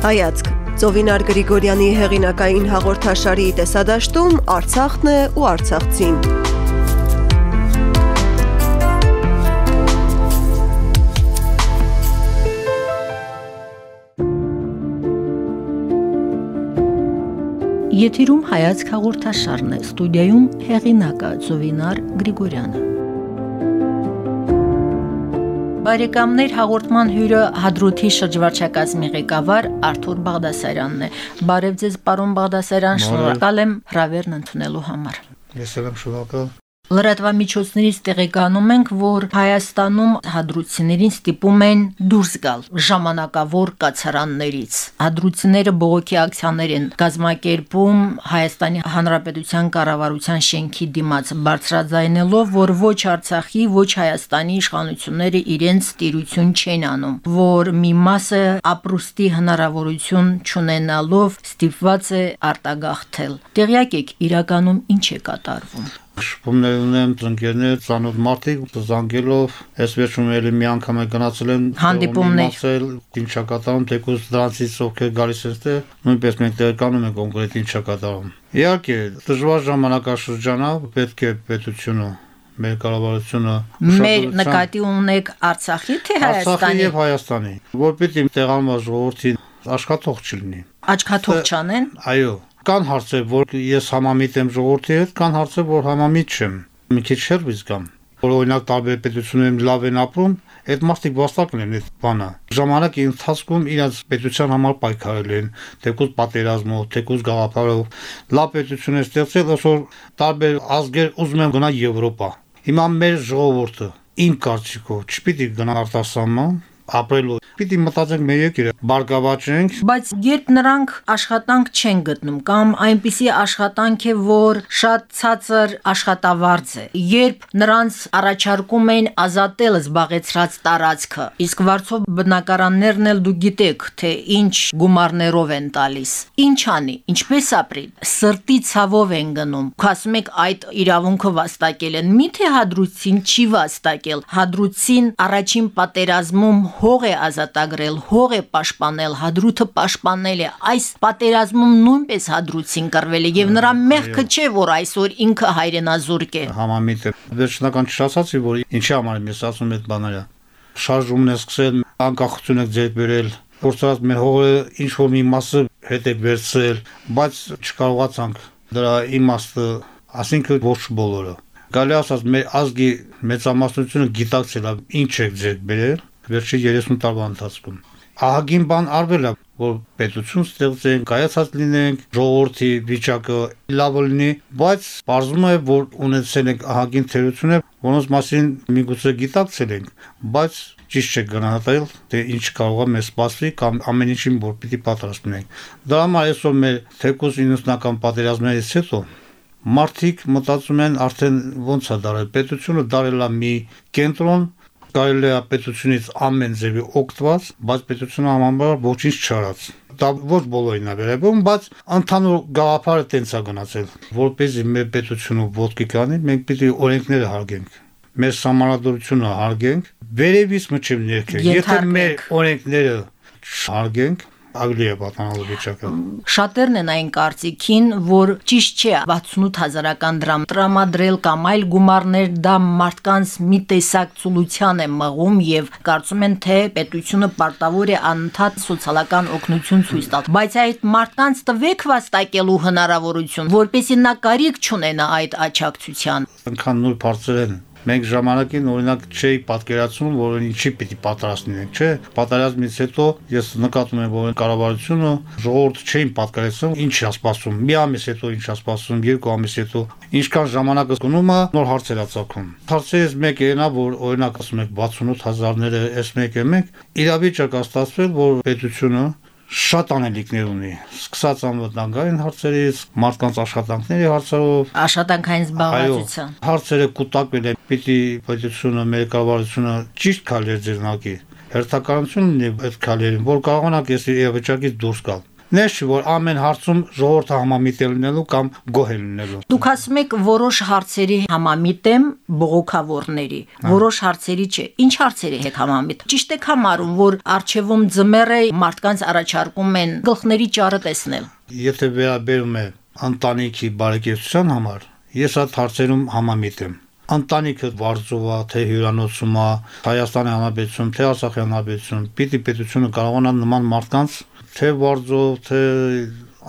Հայացք. Ծովինար Գրիգորյանի հեղինակային հաղորդաշարի տեսադաշտում Արցախն է ու Արցախցին։ Եթերում հայացք հաղորդաշարն է, ստուդիայում հեղինակը Ծովինար Գրիգորյանը։ Բարեկամներ հաղորդման հյուրը Հադրութի շրջվարչակազմի ղեկավար Արթուր Բաղդասարյանն է։ Բարև ձեզ, պարոն Բաղդասարյան, շնորհակալ եմ հրավերն ընդունելու համար։ Ես եմ շնորհակալ Լրատվամիջոցներից տեղեկանում ենք, որ Հայաստանում հադրուցիներին ստիպում են դուրս գալ ժամանակավոր կացարաններից։ Հադրուցիները բողոքի ակցիաներ են կազմակերպում Հայաստանի Հանրապետության կառավարության շենքի դիմաց, բարձրաձայնելով, որ ոչ Արցախի, ոչ Հայաստանի իշխանությունները իրենց տիրություն չեն անում, որ մի մասը ապրուստի հնարավորություն չունենալով ստիպված է արտագաղթել։ Տեղյակ եք իրականում ինչ է կատարվում։ Շփումներ ունեմ ծնկերներ, ծանոթ մարդիկ զանգելով, այս վերջում էլի մի անգամ է գնացել եմ հանդիպումներ, ասել ինչա կատարում, թեկուզ դրանցից ովքեր գալիս են ստե, նույնպես մենք տեղեկանում ենք կոնկրետ ինչա կատարում։ Իհարկե, դժվար ժամանակաշրջան է, պետք է պետությունը մեր կառավարությունը մեր նկատի ունեք Արցախի թե Հայաստանի։ Արցախի եւ Հայաստանի, որ պիտի տեղանված ժողովրդին աշխատող չլինի։ Աչքաթող չանեն։ Այո, Կան հարցեր, որ ես համամիտ եմ ժողովրդի հետ, կան հարցեր, որ համամիտ չեմ։ Մի քիչ շերվից կամ որ օրինակ տարբեր պետություններում լավ են ապրում, այդ մարդիկ վաստակ են այդ բանը։ Ժամանակի ընթացքում իրաց պետության համար պայքարել են, թեկուզ պատերազմով, թեկուզ գաղափարով, լավ պետություն է ստեղծել, այսօր տարբեր ազգեր ուզում են գնալ Եվրոպա։ Հիմա մեր ժողովուրդը իմ կարծիքով չպիտի գնա արտասահման, ապրելու։ Պիտի մտածենք մեր երկիրը, բարգավաճենք։ Բայց երբ նրանք աշխատանք չեն գտնում կամ այնպիսի աշխատանք է, որ շատ ցածր աշխատավարձ է, երբ նրանց առաջարկում են ազատել զբաղեցրած տարածքը, իսկ վարձով բնակարաններն էլ դու գիտեք, թե ինչ գումարներով են տալիս։ Ինչ անի, ինչպես ապրի։ Սրտի ցավով են գնում։ Ասում եք այդ իրավունքը վաստակել են։ Միթե հադրուցին չի վաստակել։ Հադրուցին առաջին պատերազմում հող է ազատագրել, հող է պաշտպանել, հադրութը պաշտպանել է։ Այս պատերազմում նույնպես հադրուցին կռվել է եւ նրա մեղքը չէ, որ այսօր ինքը հայրենազուրկ է։ Համամիտ է։ Վերջնական չասացի, որ ինչի համար եմ ես ասում այդ բաները։ Շարժումն է սկսել, անկախություն եք ձեր բերել, որցած մեր հողը ինչ որ մի մասը հետ է վերցրել, բայց չկարողացանք դրա իմաստը, ասինքն ոչ բոլորը։ Գալի ասած մեր ազգի մեծամասնությունը գիտակցել է ինչ է ձեր բերել վերջի 30 տարվա ընթացքում։ Ահագին բան արվել է, որ պետություն ստեղծեն, կայացած լինենք, ժողովրդի վիճակը լավ լինի, բայց բարձում է, որ ունեցել ենք ահագին թերություններ, որոնց մասին միգուցե գիտակցել ենք, բայց ճիշտ չէ գնահատել, թե ինչ կարող է մեզ սպասվի կամ ամեն ինչին որ պիտի պատրաստ լինենք։ Դրա համար այսօր մեր թեկուզ 90-ական պատերազմներից հետո մարդիկ մտածում են արդեն ոնց է դարել պետությունը դարել է մի կենտրոն կարելի է պետությունից ամեն ձևի օգտված, բայց պետությունը համամբար ոչինչ չարած դա ոչ բոլորին է վերաբերում, բայց ընդհանուր գաղափարը տենց է գնացել, որպեսզի մեր պետությունը ոդկի կանի, մենք պիտի օրենքները հարգենք մեր համանadrությունը հարգենք, վերևից մինչև ներքև։ Եթե մեր օրենքները չհարգենք, ավելի է պատանալու վիճակը։ Շատերն են այն կարծիքին, որ ճիշտ չէ 68 հազարական դրամ տրամադրել կամ այլ գումարներ դա մարդկանց մի տեսակ ցուլության է մղում եւ կարծում են թե պետությունը պարտավոր է անընդհատ սոցիալական օգնություն ցույց տալ։ Բայց այդ մարդկանց տվեք վաստակելու հնարավորություն, որպեսզի նա կարիք չունենա այդ աճակցության։ Այնքան նույն բարձր են Մենք ժամանակին օրինակ չէի պատկերացնում, որ ինչի պիտի պատրաստ լինենք, չէ։ Պատերազմից հետո ես նկատում եմ, որ կառավարությունը ժողովուրդը չէին պատկերացնում, ինչ է սպասում։ Մի ամիս հետո ինչ է սպասում, երկու ամիս հետո ինչքան ժամանակը գնում է, նոր հարցեր է ցակում։ Հարցերից մեկը այնա, որ օրինակ ասում եք 68 հազարները, այս մեկը մեկ, իրավիճակ է ստացվել, որ պետությունը շատ անելիքներ ունի սկսած անվտանգային հարցերից մարդկանց աշխատանքների հարցերով աշխատանքային զբաղվածության հարցերը կուտակվել է պիտի պետությունը մեր կառավարությունը ճիշտ քայլեր ձեռնարկի հերթականություն ունի այդ քայլերին որ կարողանանք այս իրավիճակից դուրս գալ Չի որ ամեն հարցում ժողովրդը համամիտ լինելու կամ գոհ լինելու։ Դուք ասում եք որոշ հարցերի համամիտ եմ բողոքավորների, որոշ հարցերի չէ։ Ինչ հարցերի հետ համամիտ։ Ճիշտ եք համարում, որ արխիվում ձմեռ է մարդկանց առաջարկում են գլխների ճարը տեսնել։ Եթե վերաբերում է ընտանիքի բարեկեցության համար, ես այդ հարցերում համամիտ եմ ընտանիքը վարձով է, թե հյուրանոցում է, Հայաստանի Հանրապետություն, թե Արցախի Հանրապետություն, պիտի պետությունը կարողանա նման մարդկանց թե վարձով, թե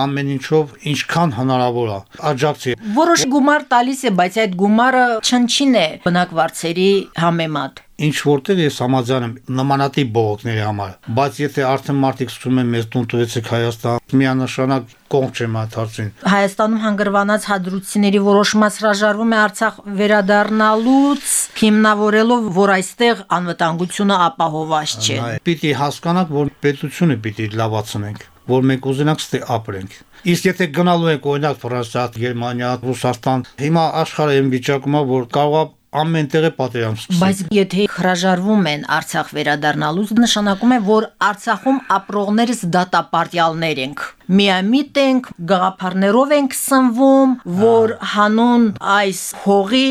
ամեն ինչով ինչքան հնարավոր է աջակցի Որոշ գումար տալիս է, բայց այդ գումարը չնչին է բնակվարցերի համեմատ։ ինչ որտեղ ես համաձայն եմ նմանատիպ բողոքների համար բայց եթե արդեն մարդիկ սկսում են մեզ տուն տվեցեք Հայաստան միանշանակ կողմ չեմ այդ հարցին Հայաստանում հանգրվանած հադրուցիների որոշ մաս հրաժարվում է Արցախ վերադառնալուց հիմնավորելով, որ այստեղ անվտանգությունը ապահովված չէ։ Պիտի հասկանաք, որ պետությունը պիտի լավացնենք որ մենք ուզենանք ստե ապրենք։ Իսկ եթե գնալու ենք օրինակ Ֆրանսիա, Գերմանիա, Ռուսաստան, հիմա աշխարհը այն վիճակում է, որ կարող է ամեն տեղը պատերազմ սկսել։ Բայց եթե հրաժարվում են Արցախ վերադառնալուց, նշանակում է, որ Արցախում ապրողներս դատապարտյալներ ենք։ Միամիտ ենք, գաղափարներով ենք սնվում, որ հանուն այս հողի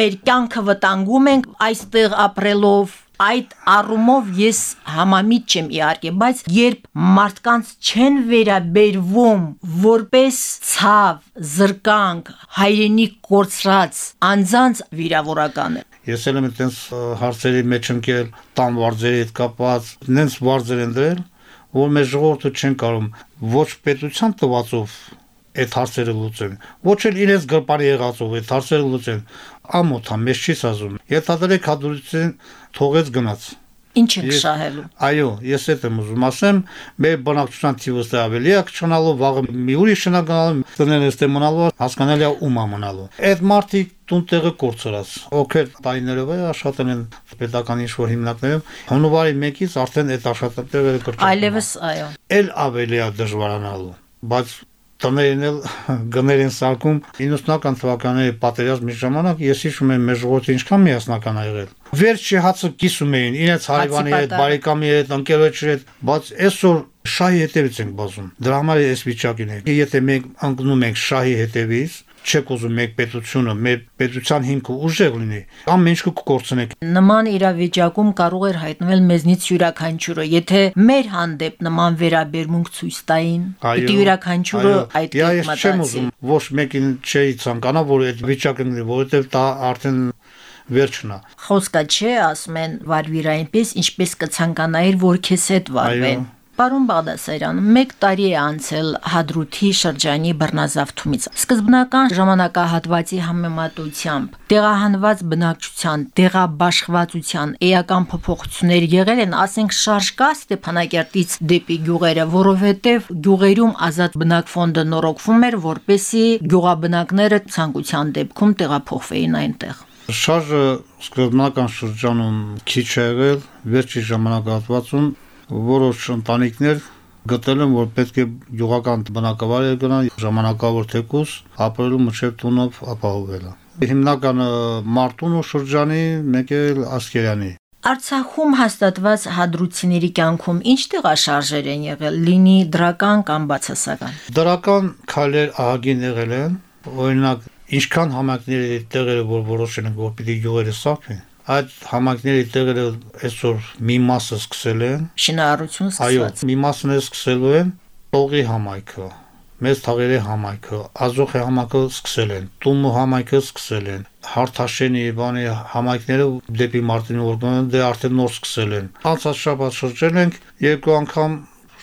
մեր կյանքը վտանգում ենք այստեղ ապրելով այդ առումով ես համամիտ չեմ իհարկե, բայց երբ մարդկանց չեն վերաբերվում որպես ցավ, զրկանք, հայրենիք կորցրած անձանց վիրավորական է։ Ես էլ եմ այդպես հարցերի մեջ ընկել, տան վարձերի հետ կապված, նենց վարձեր են դրել, որ մեր ժողովուրդը չեն կարող ոչ պետության տվածով այդ հարցերը լուծեն։ Ոչ էլ իրենց գրպանի եղածով այդ հարցերը լուծեն ամոթա մեզ չի սազում։ Եթե հադրուցին թողեց գնաց։ Ինչ է շահելու։ Այո, ես այդ եմ ուզում ասեմ, մեր բնակչության թիվը ստե ավելի է քչանալու, վաղը մի ուրիշ շնագանալու, տնեն էստե մնալու, հասկանալի է ում է մնալու։ Այդ մարդիկ տուն տեղը կորցրած։ Օքեր տարիներով է աշխատել են պետական ինչ-որ հիմնարկներում, հունվարի 1-ից արդեն այդ աշխատանքները կրկին։ Այլևս, այո։ Էլ ավելի է դժվարանալու բայց տներն էլ գներ են սարկում 90-ական թվականների պատերազմի ժամանակ ես հիշում եմ մեր ժողովրդի ինչքան միասնական ա եղել վերջի հացը կիսում էին իրենց հարևանի հետ բարեկամի հետ ընկերոջի հետ բայց այսօր շահի հետևից ենք բազում դրա համար է այս վիճակին է եթե մենք ընկնում ենք շահի հետևից չեք ուզում մեկ պետությունը, մեր պետության հիմքը ուժեղ լինի, ամեն ինչ կկորցնեք։ Նման իրավիճակում կարող էր հայտնվել մեզնից յուրաքանչյուրը, եթե մեր հանդեպ նման վերաբերմունք ցույց տային, պիտի յուրաքանչյուրը այդ մտածի։ Ես չեմ ուզում ոչ մեկին չէի ցանկանա, որ այդ վիճակը լինի, որովհետև դա արդեն վերջնա։ Խոսքա չէ, ասում են վարվիր այնպես, ինչպես կցանկանայիր, որ քեզ հետ վարվեն։ Այո Պարոն Բաղդասարյան, 1 տարի է անցել Հադրութի շրջանի բռնազավթումից։ Սկզբնական ժամանակահատվածի համեմատությամբ տեղահանված բնակչության, տեղաբաշխվածության էական փոփոխություններ եղել են, ասենք շարժ կա Ստեփանակերտից դեպի գյուղերը, որովհետև գյուղերում ազատ բնակ ֆոնդը նորոգվում էր, որպեսի գյուղաբնակները ցանկության դեպքում տեղափոխվեին այնտեղ։ Շարժը սկզբնական շրջանում քիչ եղել, վերջի ժամանակահատվածում որոշ ընտանիքներ գտել են, որ պետք է յուղական բնակավայր գնան ժամանակավոր թեկուս ապրելու մշև տունով ապահովելը։ Հիմնականը Մարտուն ու շրջանի, մեկ էլ Ասկերյանի։ Արցախում հաստատված հադրուցիների կյանքում ինչ տեղաշարժեր են եղել, լինի դրական կամ բացասական։ Դրական քայլեր ահագին եղել են, օրինակ ինչքան համակների տեղերը որ որոշել են որ պիտի յուղերը սափեն, այդ համակների տեղերը այսօր մի մասը սկսել են շինարարություն սկսված։ Այո, մի մասն է սկսելու են տողի համայնքը, մեծ թաղերի համայնքը, ազոխի համայնքը սկսել են, տունու համայնքը սկսել են, հարթաշենի բանի համայնքները դեպի Մարտինի օրգանը դե արդեն նոր սկսել են։ Անցած շաբաթ շրջել ենք երկու անգամ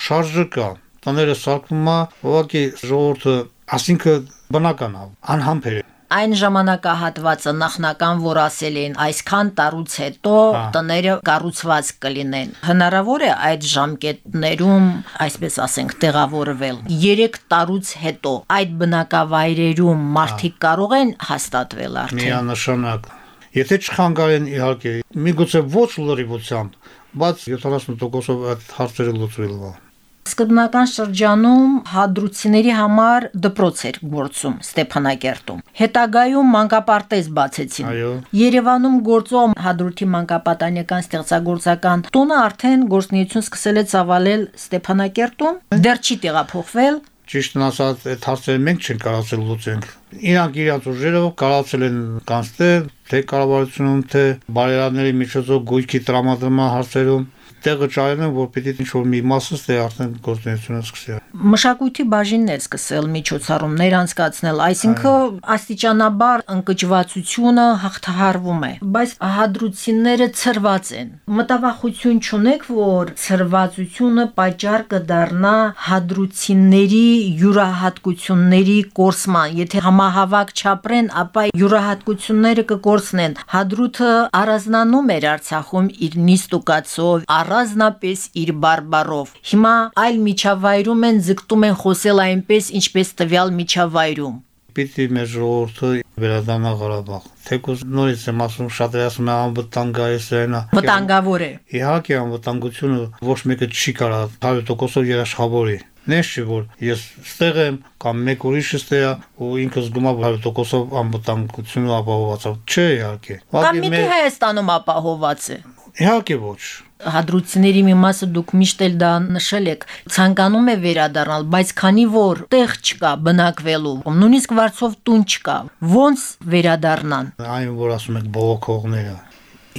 շարժը կա։ Տները սարկվում է, ուղղակի ժողովուրդը, ասինքն բնական է, անհամբեր է այն ժամանակահատվածը նախնական, որ ասել էին, այսքան տարուց հետո հա։ տները կառուցված կլինեն։ Հնարավոր է այդ ժամկետներում, այսպես ասենք, տեղավորվել։ 3 տարուց հետո այդ բնակավայրերում մարդիկ հա։ կարող են հաստատվել արդեն։ Միանշանակ։ Եթե չխանգարեն իհարկե, միգուցե ոչ լրիվությամբ, բայց 70%-ով այդ հարցերը լուծվելու է։ Սկզբնական շրջանում հադրուցիների համար դպրոց էր գործում Ստեփանակերտում։ Հետագայում մանկապարտեզ բացեցին։ Այո։ Երևանում գործող հադրութի մանկապատանեկան ստեղծագործական տունը արդեն գործունեություն սկսել է ծավալել Ստեփանակերտում։ Դեռ չի տեղափոխվել Ճիշտն ասած, այդ հարցերը մենք չենք կարողացել լուծենք։ Իրանք իրաց ուժերով կարողացել են կանցնել թե կառավարությունում, թե բարերարների միջոցով գույքի տրամադրման հարցերում տեղը ճարել են, որ պիտի ինչ որ մի մասը ստե արդեն գործունեությունը սկսի։ մշակույթի բաժինն էր սկսել միջոցառումներ անցկացնել, այսինքն աստիճանաբար ընկճվածությունը հաղթահարվում է, բայց հադրուցինները ցրված են։ Մտավախություն չունեք, որ ցրվածությունը պատճառ կդառնա հադրուցինների յուրահատկությունների կորսման։ Եթե համահավաք չապրեն, ապա յուրահատկությունները կկորսնեն։ Հադրութը առանձնանում էր Արցախում իր նիստուկացով, առանձնապես իր բարբարով։ Հիմա այլ միջավայրում են ձգտում են խոսել այնպես, ինչպես տվյալ միջավայրում։ Պիտի մեր ժողովուրդը վերադառնա Ղարաբաղ։ Թեկուզ նորից եմ ասում, շատերը ասում են անվտանգ է, սրանա։ Վտանգավոր է։ Իհարկե անվտանգությունը ոչ մեկը չի կարա 100%-ով երաշխավորի։ Նես չի որ ես ստեղ եմ կամ մեկ ուրիշը ստեղ ու ինքը զգում է 100%-ով անվտանգությունը ապահովված է։ Չէ, իհարկե։ Կամ միթե Հայաստանում ապահոված է։ Իհարկե ոչ։ Հադրուցիների մի մասը դուք միշտ էլ դա նշել եք, ցանկանում է վերադառնալ, բայց քանի որ տեղ չկա բնակվելու, նույնիսկ վարձով տուն չկա, ոնց վերադառնան։ Այն որ ասում եք բողոքողները,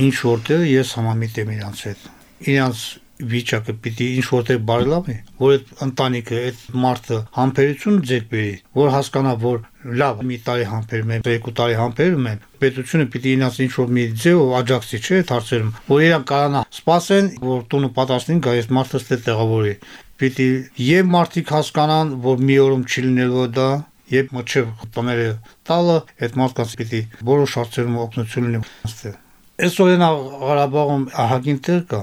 ինչ որտեղ ես համամիտ եմ իրանց հետ։ Իրանց վիճակը պիտի ինչ որտեղ բարելավի, որ այդ ընտանիքը, այդ մարդը համբերություն ձեռք բերի, որ հասկանա, որ լավ, մի տարի համբերում եմ, երկու տարի համբերում եմ, պետությունը պիտի ինձ ինչ որ մի ձեւ աջակցի, չէ, այդ հարցերում, որ իրան կարողանա սпасեն, որ տունը պատասխանին գա, այս մարդը ստե տեղավորի։ Պիտի եւ մարդիկ հասկանան, որ մի օրում չի լինելու դա, երբ մոչև տները տալը, այդ մարդկանց պիտի որոշ հարցերում օգնություն լինի։ Այսօր նա Ղարաբաղում ահագին տեղ կա,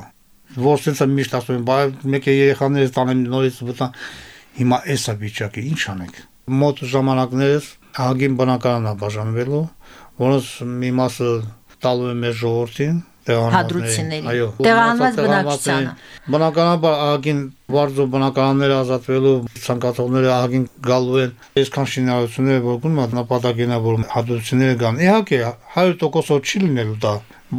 որ սենցը միշտ ասում են, բայց մեկ է երեխաները տանեն նորից վտան։ Հիմա էսա վիճակը ինչ անենք։ Մոտ ժամանակներս ահագին բնակարանա բաժանվելու, որոնց մի մասը տալու է մեր ժողովրդին, հադրուցիների տեղանված բնակչությանը բնականաբար ահագին վարձո բնակարանները ազատվելու ցանկացողները ահագին գալու են այսքան շինարարությունները որ գնում նպատակինա որ հադրուցիները գան իհարկե 100%-ով չի լինելու դա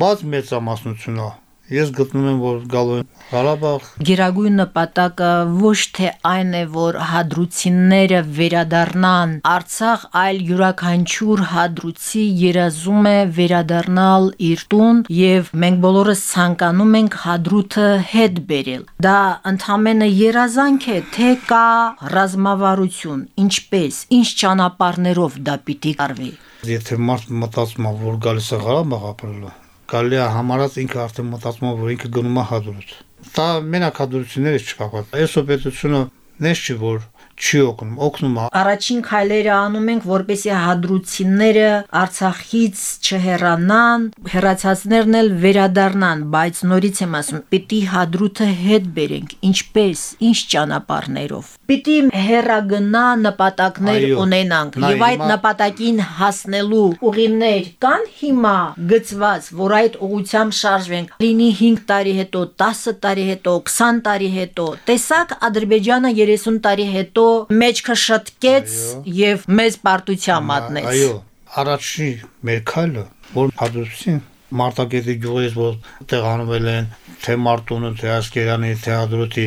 բայց մեծամասնությունը Ես գտնում եմ, որ գալու են Ղարաբաղ։ Գերագույն նպատակը ոչ թե այն է, որ հադրուցինները վերադառնան Արցախ, այլ յուրաքանչյուր հադրուցի երազում է վերադառնալ իր տուն եւ մենք բոլորս ցանկանում ենք հադրութը հետ բերել։ Դա ընդհանրապես երազանք է, թե կա ռազմավարություն, ինչպես, ինչ ճանապարներով դա պիտի արվի։ Եթե մարդ մտածում է, որ գալիս է Ղարաբաղ ապրելու, կարելի է համարած ինքը արդեն մտածում որ ինքը գնում է հադրուց։ Դա մենակ հադրությունները չկապված։ Այսօր պետությունը նես չի որ չի օգնում, օգնում է։ Առաջին քայլերը անում ենք, որպեսզի հադրուցինները Արցախից չհեռանան, հեռացածներն էլ վերադառնան, բայց նորից եմ ասում, պիտի հադրութը հետ բերենք, ինչպես, ինչ ճանապարներով։ Պիտի հեռագնա նպատակներ Այո, ունենանք եւ այդ նպատակին հասնելու ուղիներ կան հիմա գծված, որ այդ ուղությամբ շարժվենք։ Լինի 5 տարի հետո, 10 տարի հետո, 20 տարի հետո։ Տեսակ Ադրբեջանը 30 տարի հետո մեջքը շտկեց եւ մեծ պարտության մատնեց։ Այո, առաջի մեր քայլը, որ հադրուցին Մարտակետի գյուղից որ տեղանվել են թե Մարտունը, թե Ասկերյանի, թե Հադրութի,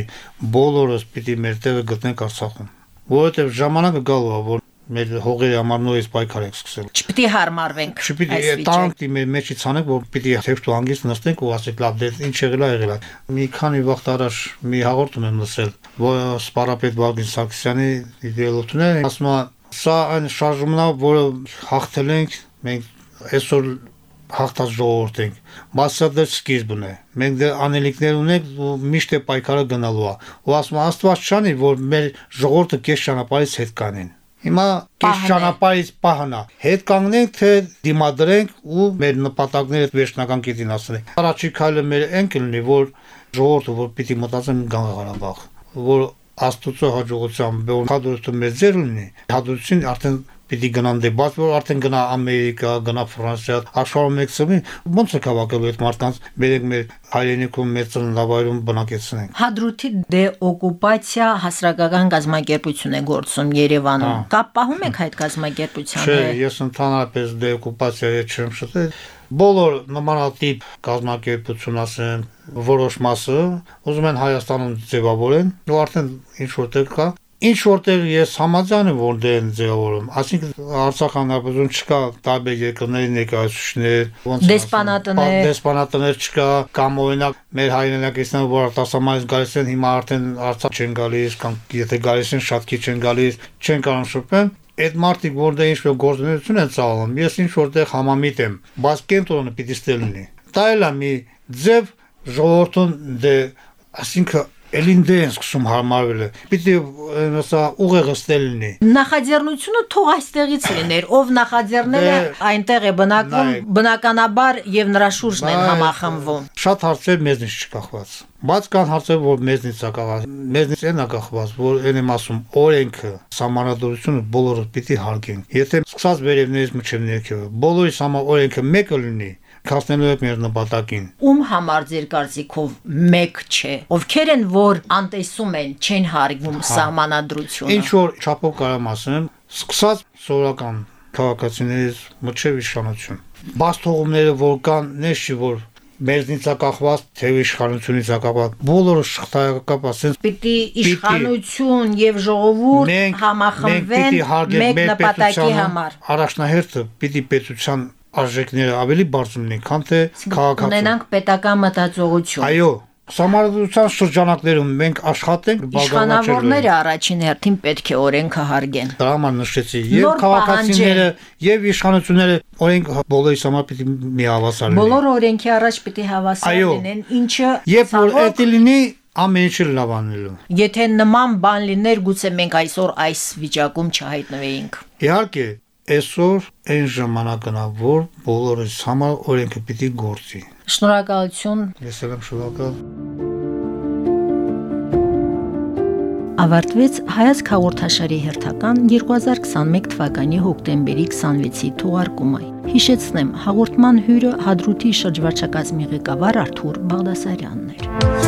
բոլորս պիտի մեր տեղը գտնենք Արցախում։ Որովհետև ժամանակը գալու է, որ մեր հողերի համար նորից պայքար ենք սկսել։ Չպիտի հարմարվենք։ Չպիտի տանք մեր մեջից անենք, որ պիտի թեփտու հանգիստ նստենք ու ասենք լավ, դե ինչ եղել է եղել է։ Մի քանի վաղ առաջ մի հաղորդում եմ լսել, որ սպարապետ Վագին Սարգսյանի իդեոլոգները ասում է, սա այն շարժումն է, որը հաղթել ենք, մենք այսօր հաղթած ժողովուրդ ենք։ սա դեռ սկիզբն է։ Մենք դեռ անելիքներ ունենք ու միշտ է պայքարը գնալու է։ Ու ասում է Աստված չանի, որ մեր ժողովուրդը կես ճանապարհից հետ կանեն։ Հիմա է։ ճանապարհից պահանա։ Հետ կանգնենք, թե դիմադրենք ու մեր նպատակները վերջնական կետին հասնենք։ Առաջի քայլը մեր այն կլինի, որ ժողովուրդը որ պիտի մտածեն Ղարաբաղ, որ Աստուծո հաջողությամբ որ հադրությունը մեր ձեր ունի, հադրությունն արդեն պիտի գնան դեպաս, որ արդեն գնա Ամերիկա, գնա Ֆրանսիա, աշխարհում եկսում, ոնց է հավաքել այդ մարդկանց, մերեք մեր հայրենիքում մեր ծննդավայրում բնակեցնենք։ Հադրութի դեօկուպացիա հասարակական գազམ་ակերպություն է գործում Երևանում։ հա։ Կա պահում եք այդ գազམ་ակերպության հետ։ Չէ, ես ընդհանրապես դեօկուպացիայի չեմ շտել բոլոր նմանատիպ կազմակերպություն ասեմ որոշ մասը ուզում են Հայաստանում ձևավորեն ու արդեն ինչ որտեղ կա Ինչ որտեղ ես համաձայն եմ որ դե են ձևավորում, ասինքն Արցախ հանրապետություն չկա տարբեր երկրների ներկայացուցիչներ, ոնց Դեսպանատներ։ պա- դեսպանատներ չկա, կամ օրինակ մեր հայրենակիցները որ արտասահմանից գալիս են, հիմա արդեն Արցախ չեն գալիս, կամ եթե գալիս են շատ քիչ են գալիս, չեն կարող շփվել այդ մարդիկ որ դե ինչ-որ գործունեություն են ծավալում, ես ինչ որտեղ համամիտ եմ, բայց կենտրոնը պիտի ստել լինի։ Դա էլ է մի ձև ժողովրդուն դե ասինքն Էլին դե են սկսում հարմարվել։ Պիտի ասա ուղեղը ստել լինի։ Նախաձեռնությունը թող այստեղից լիներ, ով նախաձեռնել է, Դե- այնտեղ է բնակվում, բնականաբար եւ նրա շուրջն են համախմբվում։ Շատ հարցեր մեզնից չկախված։ Բայց կան հարցեր, որ մեզնից է կախված։ Մեզնից են կախված, որ այն եմ ասում, օրենքը, համանadorությունը բոլորը պիտի հարգենք։ Եթե սկսած վերևներից մինչև ներքևը, բոլորիս համար օրենքը մեկը լինի, հասնելու եք մեր նպատակին։ Ում համար ձեր կարծիքով մեկ չէ։ Ովքեր են, որ անտեսում են, չեն հարգում սահմանադրությունը։ Ինչ որ չափով կարամ ասեմ, սկսած սովորական քաղաքացիներից մինչև իշխանություն։ Բաց թողումները որ կան, նես չի որ մեզնից է կախված, թե իշխանությունից է կախված։ Բոլորը շղթայակապ ասեն Պիտի իշխանություն եւ ժողովուրդ համախմբվեն մեկ նպատակի համար։ Առաջնահերթը պիտի պետության արժեքները ավելի բարձր լինեն, քան թե քաղաքացու։ Ունենանք պետական մտածողություն։ Այո, Սամարդության շրջանակներում մենք աշխատենք Իշխանավորները առաջին հերթին պետք է օրենքը հարգեն։ Դրա համար նշեցի եւ քաղաքացիները եւ իշխանությունները օրենք բոլորի համար պիտի միավասար լինի։ Բոլորը օրենքի առաջ պիտի հավասար լինեն, ինչը Երբ որ դա լինի, ամեն ինչը լավանելու։ եթե նման բան լիներ, գուցե մենք այսօր այս վիճակում չհայտնվեինք։ Իհարկե, այսօր այն ժամանակն է, որ բոլորիս համար օրենքը պիտի գործի։ Շնորհակալություն Ես եմ շնորհակալ։ Ավարտվեց հայացք հաղորդաշարի հերթական 2021 թվականի հոկտեմբերի 26-ի թողարկումը։ Հիշեցնեմ, հաղորդման հյուրը Հադրութի շրջվարչակազմի ղեկավար Արթուր Բաղդասարյանն էր։